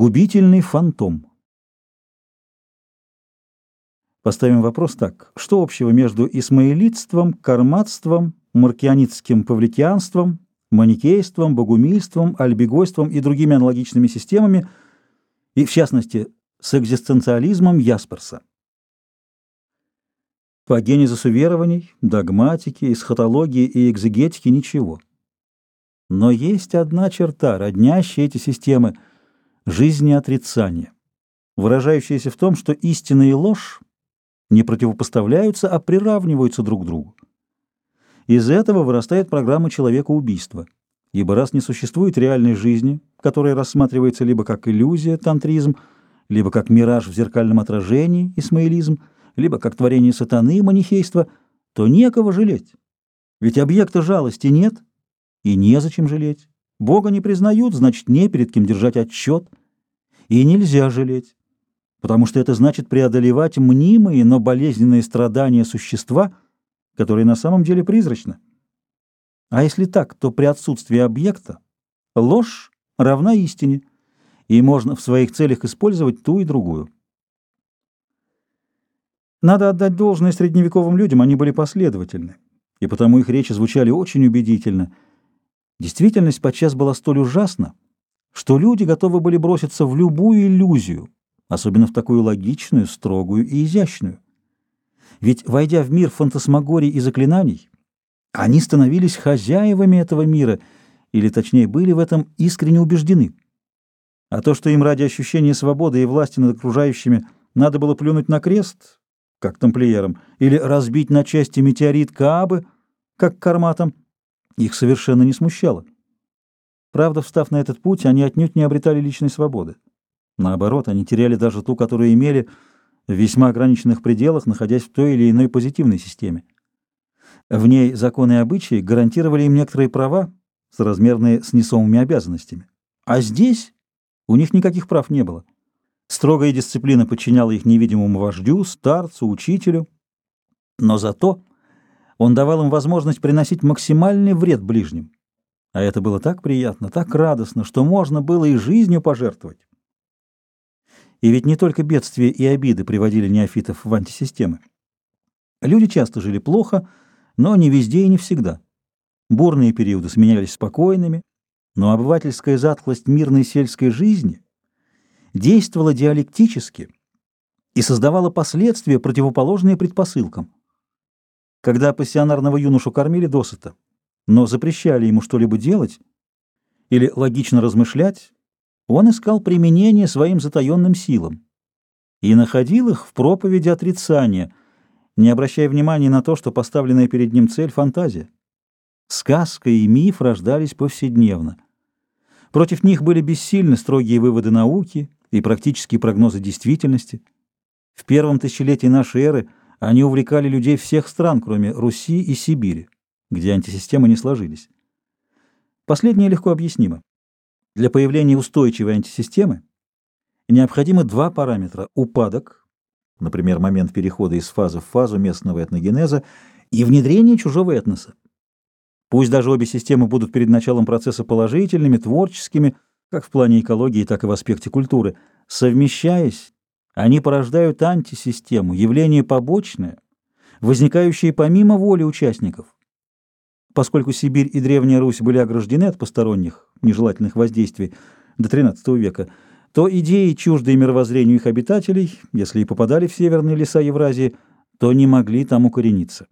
Губительный фантом. Поставим вопрос так. Что общего между исмаилитством, карматством, маркианитским павликианством, маникейством, богумильством, альбегойством и другими аналогичными системами, и, в частности, с экзистенциализмом Ясперса? По генезису верований, догматики, эсхатологии и экзегетики ничего. Но есть одна черта, роднящая эти системы – жизнеотрицание, выражающееся в том, что истина и ложь не противопоставляются, а приравниваются друг к другу. Из этого вырастает программа человека-убийства, ибо раз не существует реальной жизни, которая рассматривается либо как иллюзия, тантризм, либо как мираж в зеркальном отражении, исмаилизм, либо как творение сатаны, манихейство, то некого жалеть. Ведь объекта жалости нет, и незачем жалеть. Бога не признают, значит, не перед кем держать отчет. И нельзя жалеть, потому что это значит преодолевать мнимые, но болезненные страдания существа, которые на самом деле призрачны. А если так, то при отсутствии объекта ложь равна истине, и можно в своих целях использовать ту и другую. Надо отдать должное средневековым людям, они были последовательны, и потому их речи звучали очень убедительно – Действительность подчас была столь ужасна, что люди готовы были броситься в любую иллюзию, особенно в такую логичную, строгую и изящную. Ведь, войдя в мир фантасмагорий и заклинаний, они становились хозяевами этого мира, или, точнее, были в этом искренне убеждены. А то, что им ради ощущения свободы и власти над окружающими надо было плюнуть на крест, как тамплиерам, или разбить на части метеорит Каабы, как карматам, их совершенно не смущало. Правда, встав на этот путь, они отнюдь не обретали личной свободы. Наоборот, они теряли даже ту, которую имели в весьма ограниченных пределах, находясь в той или иной позитивной системе. В ней законы и обычаи гарантировали им некоторые права, соразмерные с несомыми обязанностями. А здесь у них никаких прав не было. Строгая дисциплина подчиняла их невидимому вождю, старцу, учителю. Но зато он давал им возможность приносить максимальный вред ближним. А это было так приятно, так радостно, что можно было и жизнью пожертвовать. И ведь не только бедствия и обиды приводили неофитов в антисистемы. Люди часто жили плохо, но не везде и не всегда. Бурные периоды сменялись спокойными, но обывательская затхлость мирной сельской жизни действовала диалектически и создавала последствия, противоположные предпосылкам. Когда пассионарного юношу кормили досыта, но запрещали ему что-либо делать или логично размышлять, он искал применение своим затаенным силам и находил их в проповеди отрицания, не обращая внимания на то, что поставленная перед ним цель — фантазия. Сказка и миф рождались повседневно. Против них были бессильны строгие выводы науки и практические прогнозы действительности. В первом тысячелетии нашей эры — они увлекали людей всех стран, кроме Руси и Сибири, где антисистемы не сложились. Последнее легко объяснимо. Для появления устойчивой антисистемы необходимы два параметра – упадок, например, момент перехода из фазы в фазу местного этногенеза, и внедрение чужого этноса. Пусть даже обе системы будут перед началом процесса положительными, творческими, как в плане экологии, так и в аспекте культуры, совмещаясь, они порождают антисистему, явление побочное, возникающее помимо воли участников. Поскольку Сибирь и Древняя Русь были ограждены от посторонних, нежелательных воздействий до XIII века, то идеи, чуждые мировоззрению их обитателей, если и попадали в северные леса Евразии, то не могли там укорениться.